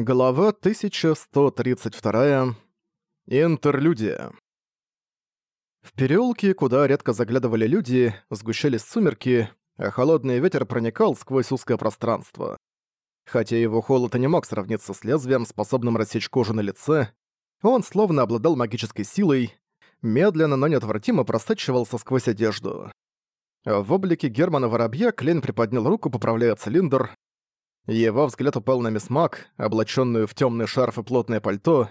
Глава 1132. Интерлюдия. В переулке, куда редко заглядывали люди, сгущались сумерки, а холодный ветер проникал сквозь узкое пространство. Хотя его холод и не мог сравниться с лезвием, способным рассечь кожу на лице, он словно обладал магической силой, медленно, но неотвратимо просачивался сквозь одежду. В облике Германа Воробья Клен приподнял руку, поправляя цилиндр, его взгляд упал на мисс Мак, облачённую в тёмный шарф и плотное пальто.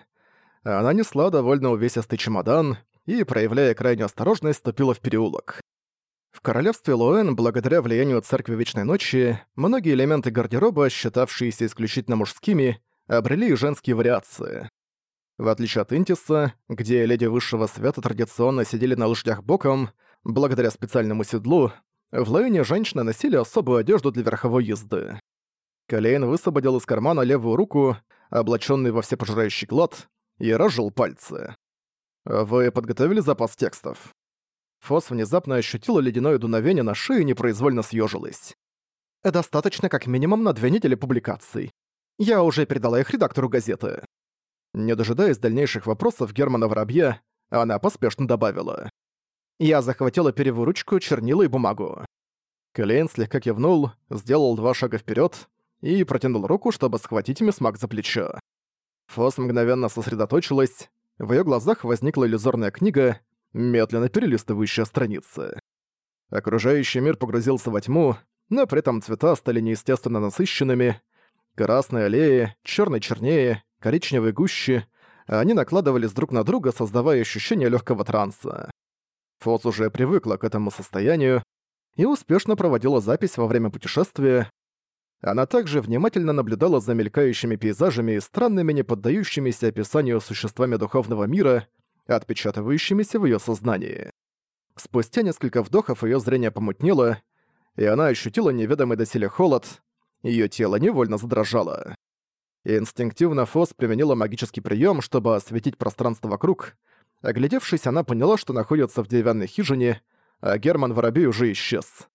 Она несла довольно увесистый чемодан и, проявляя крайнюю осторожность, ступила в переулок. В королевстве Лоэн, благодаря влиянию Церкви Вечной Ночи, многие элементы гардероба, считавшиеся исключительно мужскими, обрели женские вариации. В отличие от Интиса, где леди высшего света традиционно сидели на лошадях боком, благодаря специальному седлу, в Лоэне женщины носили особую одежду для верховой езды. Калейн высвободил из кармана левую руку, облачённый во всепожирающий клад, и разжил пальцы. «Вы подготовили запас текстов?» Фос внезапно ощутила ледяное дуновение на шее и непроизвольно съежилась. «Достаточно как минимум на две недели публикаций. Я уже передала их редактору газеты». Не дожидаясь дальнейших вопросов Германа Воробья, она поспешно добавила. «Я захватила перевыручку, чернила и бумагу». Клейн слегка кивнул, сделал два шага вперед, и протянул руку, чтобы схватить мисс Мак за плечо. Фос мгновенно сосредоточилась, в её глазах возникла иллюзорная книга, медленно перелистывающая страницы. Окружающий мир погрузился во тьму, но при этом цвета стали неестественно насыщенными. Красные аллеи, чёрный чернее, коричневые гуще, они накладывались друг на друга, создавая ощущение лёгкого транса. Фос уже привыкла к этому состоянию и успешно проводила запись во время путешествия, она также внимательно наблюдала за мелькающими пейзажами и странными, не поддающимися описанию существами духовного мира, отпечатывающимися в ее сознании. Спустя несколько вдохов ее зрение помутнело, и она ощутила неведомый доселе холод, ее тело невольно задрожало. Инстинктивно Фос применила магический прием, чтобы осветить пространство вокруг. Оглядевшись, она поняла, что находится в деревянной хижине, а Герман Воробей уже исчез.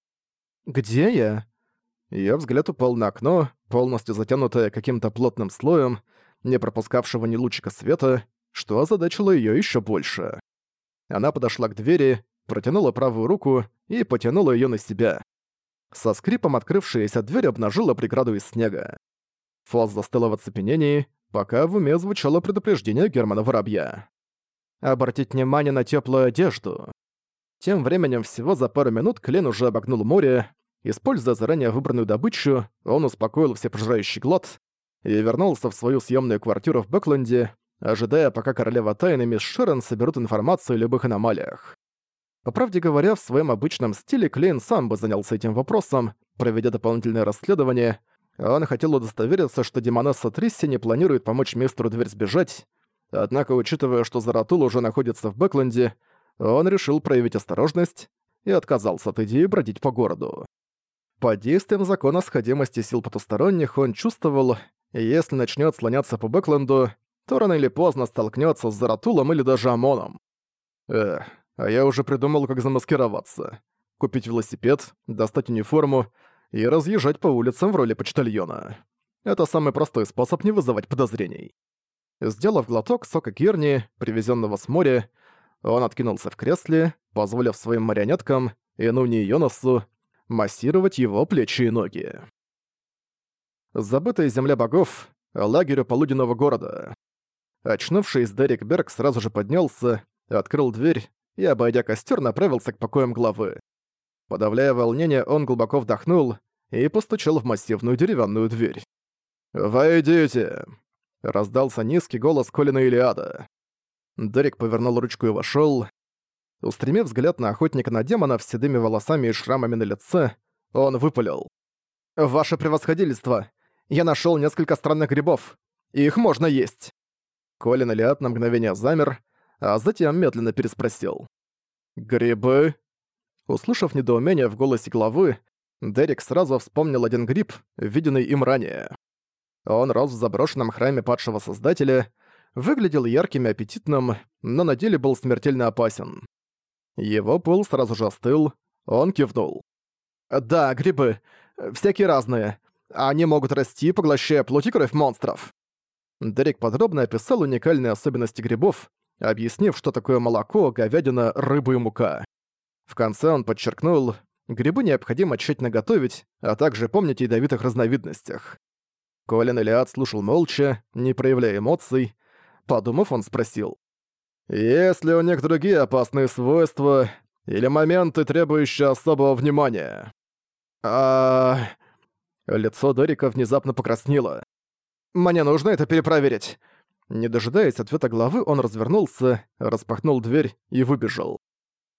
«Где я?» Её взгляд упал на окно, полностью затянутое каким-то плотным слоем, не пропускавшего ни лучика света, что озадачило её ещё больше. Она подошла к двери, протянула правую руку и потянула её на себя. Со скрипом открывшаяся дверь обнажила преграду из снега. Фос застыла в оцепенении, пока в уме звучало предупреждение Германа Воробья. «Обратить внимание на тёплую одежду». Тем временем всего за пару минут Клен уже обогнул море, Используя заранее выбранную добычу, он успокоил все пожирающий глот и вернулся в свою съемную квартиру в Бэкленде, ожидая, пока королева Тайна и мисс Шерон соберут информацию о любых аномалиях. По правде говоря, в своем обычном стиле Клейн сам бы занялся этим вопросом, проведя дополнительное расследование. Он хотел удостовериться, что Демонесса Трисси не планирует помочь мистеру Дверь сбежать, однако, учитывая, что Заратул уже находится в Бэкленде, он решил проявить осторожность и отказался от идеи бродить по городу. По действиям закона сходимости сил потусторонних он чувствовал, и если начнет слоняться по Бэкленду, то рано или поздно столкнется с Заратулом или даже ОМОНом. Эх, а я уже придумал, как замаскироваться. Купить велосипед, достать униформу и разъезжать по улицам в роли почтальона. Это самый простой способ не вызывать подозрений. Сделав глоток сока Кирни, привезенного с моря, он откинулся в кресле, позволив своим марионеткам, и ну, Йонасу, массировать его плечи и ноги. Забытая земля богов, лагерь у полуденного города. Очнувшись, Дерек Берг сразу же поднялся, открыл дверь и, обойдя костер, направился к покоям главы. Подавляя волнение, он глубоко вдохнул и постучал в массивную деревянную дверь. «Войдите!» — раздался низкий голос Колина Илиада. Дерек повернул ручку и вошел. Устремив взгляд на охотника на демона с седыми волосами и шрамами на лице, он выпалил. «Ваше превосходительство! Я нашёл несколько странных грибов. Их можно есть!» Колин Элиат на мгновение замер, а затем медленно переспросил. «Грибы?» Услышав недоумение в голосе главы, Дерек сразу вспомнил один гриб, виденный им ранее. Он рос в заброшенном храме падшего создателя, выглядел ярким и аппетитным, но на деле был смертельно опасен. Его пол сразу же остыл. Он кивнул. «Да, грибы. Всякие разные. Они могут расти, поглощая плоть и кровь монстров». Дерек подробно описал уникальные особенности грибов, объяснив, что такое молоко, говядина, рыба и мука. В конце он подчеркнул, грибы необходимо тщательно готовить, а также помнить о ядовитых разновидностях. Колин Элиад слушал молча, не проявляя эмоций. Подумав, он спросил если у них другие опасные свойства или моменты, требующие особого внимания. А... Лицо Дорика внезапно покраснело. «Мне нужно это перепроверить». Не дожидаясь ответа главы, он развернулся, распахнул дверь и выбежал.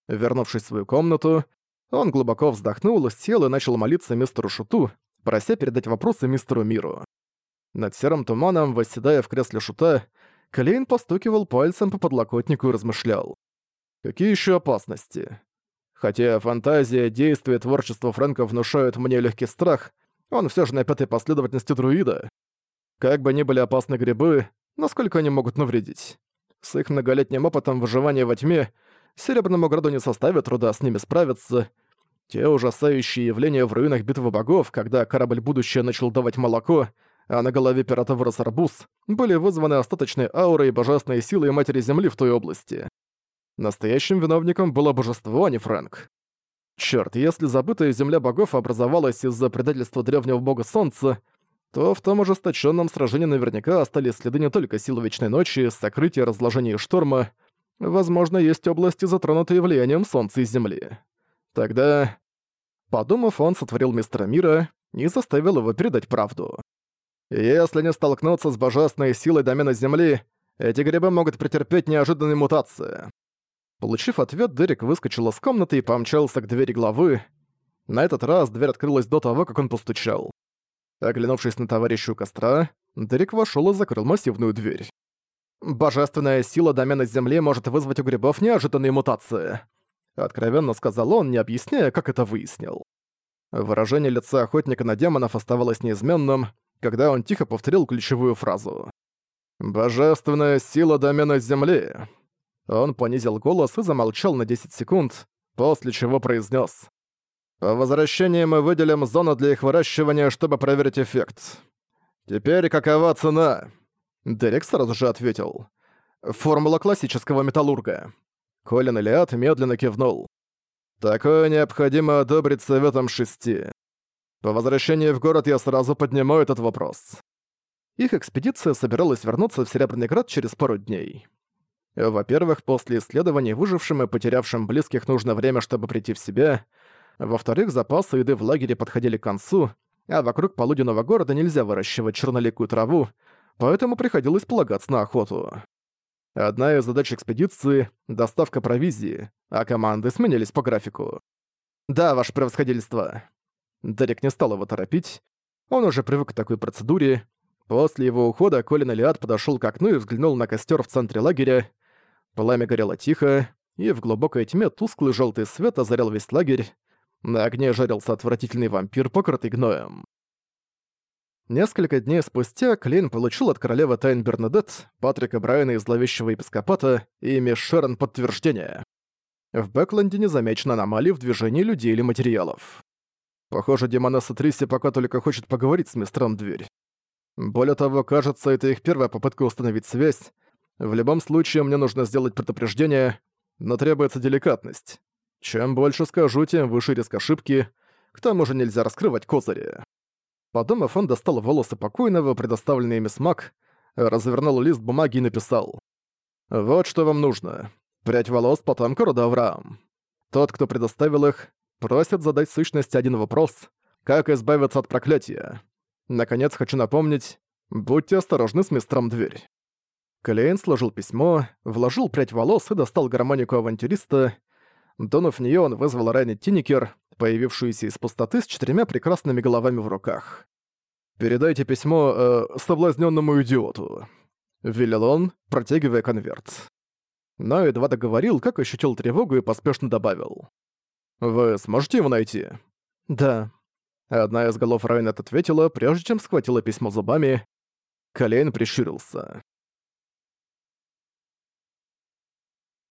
Вернувшись в свою комнату, он глубоко вздохнул, сел и начал молиться мистеру Шуту, прося передать вопросы мистеру Миру. Над серым туманом, восседая в кресле Шута, Клейн постукивал пальцем по подлокотнику и размышлял. Какие еще опасности? Хотя фантазия, действия, творчество Фрэнка внушают мне легкий страх, он все же на пятой последовательности друида. Как бы ни были опасны грибы, насколько они могут навредить? С их многолетним опытом выживания во тьме Серебряному граду не составит труда с ними справиться. Те ужасающие явления в руинах битвы богов, когда корабль будущее начал давать молоко — а на голове пирата вырос арбуз, были вызваны остаточные ауры и божественные силы Матери Земли в той области. Настоящим виновником было божество, а не Фрэнк. Черт, если забытая земля богов образовалась из-за предательства древнего бога Солнца, то в том ожесточенном сражении наверняка остались следы не только сил Вечной Ночи, сокрытия, разложения и шторма. Возможно, есть области, затронутые влиянием Солнца и Земли. Тогда... Подумав, он сотворил мистера мира и заставил его передать правду. Если не столкнуться с божественной силой домена Земли, эти грибы могут претерпеть неожиданные мутации. Получив ответ, Дерек выскочил из комнаты и помчался к двери главы. На этот раз дверь открылась до того, как он постучал. Оглянувшись на товарища у костра, Дерек вошел и закрыл массивную дверь. «Божественная сила домена Земли может вызвать у грибов неожиданные мутации», откровенно сказал он, не объясняя, как это выяснил. Выражение лица охотника на демонов оставалось неизменным, когда он тихо повторил ключевую фразу. «Божественная сила домена Земли!» Он понизил голос и замолчал на 10 секунд, после чего произнес: «По возвращении мы выделим зону для их выращивания, чтобы проверить эффект. Теперь какова цена?» Дерек сразу же ответил. «Формула классического металлурга». Колин Элиат медленно кивнул. «Такое необходимо одобрить Советом Шести. По возвращении в город я сразу подниму этот вопрос. Их экспедиция собиралась вернуться в Серебряный Град через пару дней. Во-первых, после исследований выжившим и потерявшим близких нужно время, чтобы прийти в себя. Во-вторых, запасы еды в лагере подходили к концу, а вокруг полуденного города нельзя выращивать черноликую траву, поэтому приходилось полагаться на охоту. Одна из задач экспедиции — доставка провизии, а команды сменились по графику. «Да, ваше превосходительство», Дерек не стал его торопить. Он уже привык к такой процедуре. После его ухода Колин Алиад подошёл к окну и взглянул на костёр в центре лагеря. Пламя горело тихо, и в глубокой тьме тусклый жёлтый свет озарял весь лагерь. На огне жарился отвратительный вампир, покрытый гноем. Несколько дней спустя Клейн получил от королевы Тайн Бернадет, Патрика Брайана из зловещего епископата и Мисс подтверждение. В Бэкленде не замечено аномалий в движении людей или материалов. Похоже, Демонесса Трисси пока только хочет поговорить с мистером Дверь. Более того, кажется, это их первая попытка установить связь. В любом случае, мне нужно сделать предупреждение, но требуется деликатность. Чем больше скажу, тем выше риск ошибки. К тому же нельзя раскрывать козыри. Подумав, он достал волосы покойного, предоставленные мисс Мак, развернул лист бумаги и написал. «Вот что вам нужно. Прядь волос потомка рода Авраам. Тот, кто предоставил их, просит задать сущности один вопрос — как избавиться от проклятия. Наконец, хочу напомнить, будьте осторожны с мистером Дверь. Клейн сложил письмо, вложил прядь волос и достал гармонику авантюриста. Донув нее, он вызвал Райни Тинникер, появившуюся из пустоты с четырьмя прекрасными головами в руках. «Передайте письмо э, соблазненному идиоту», — велел он, протягивая конверт. Но едва договорил, как ощутил тревогу и поспешно добавил. Вы сможете его найти? Да. Одна из голов Райнет ответила, прежде чем схватила письмо зубами. Колейн прищурился.